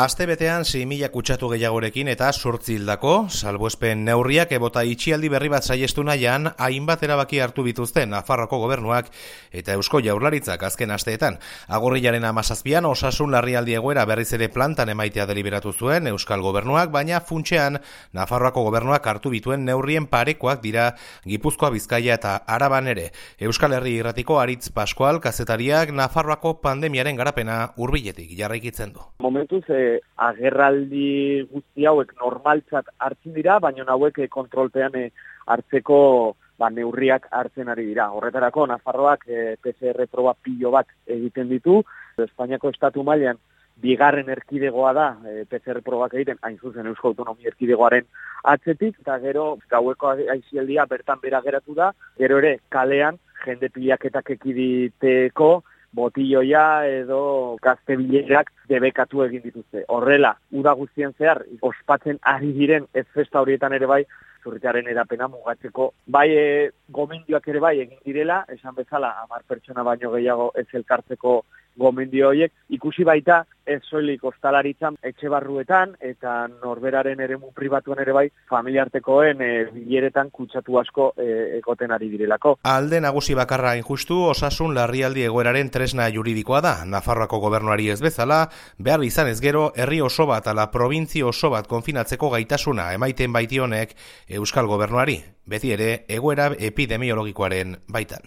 Aste betean 6.000 kutsatu gehiagorekin eta sortzildako, salbuespen neurriak ebota itxialdi berri bat saiestu nahian, hainbat erabaki hartu bituzten Nafarroko gobernuak eta Eusko Jaurlaritzak azken asteetan. Agorrilaren amazazpian osasun larrialdi egoera berriz ere plantan emaitea deliberatu zuen Euskal Gobernuak, baina funtsean Nafarroako gobernuak hartu bituen neurrien parekoak dira Gipuzkoa Bizkaia eta Araban ere. Euskal Herri Irratiko Aritz Pascual kazetariak Nafarroako pandemiaren garapena hurbiletik jarraikitzen du. Momentuz, agerraldi guzti hauek normaltzat hartzen dira, baina hauek eh, kontrolpean eh, hartzeko ba, neurriak hartzen ari dira. Horretarako, Nafarroak e, PCR proba pilo bat egiten ditu, Espainiako estatu mailan bigarren erkidegoa da e, PCR probak egiten, hain zuzen Eusko Autonomia erkidegoaren atzetik, eta gero gaueko aizialdia bertan bera geratu da, gero ere kalean jende pilaketak ekiditeko, botilloia edo gazte bilerak debekatu egin dituzte. Horrela, uda guztien zehar, ospatzen ari diren ez festa horietan ere bai, zurritaren edapena mugatzeko. Bai, e, gomendioak ere bai egin direla, esan bezala, amar pertsona baino gehiago ez elkartzeko gomendio horiek, ikusi baita ez soilik ostalaritzan etxe barruetan eta norberaren eremu pribatuan ere bai familiartekoen e, bileretan kutsatu asko e, egoten ari direlako. Alde nagusi bakarra injustu osasun larrialdi egoeraren tresna juridikoa da. Nafarroako gobernuari ez bezala, behar izan ez gero herri oso bat ala provintzi oso bat konfinatzeko gaitasuna emaiten baitionek Euskal Gobernuari, beti ere egoera epidemiologikoaren baitan.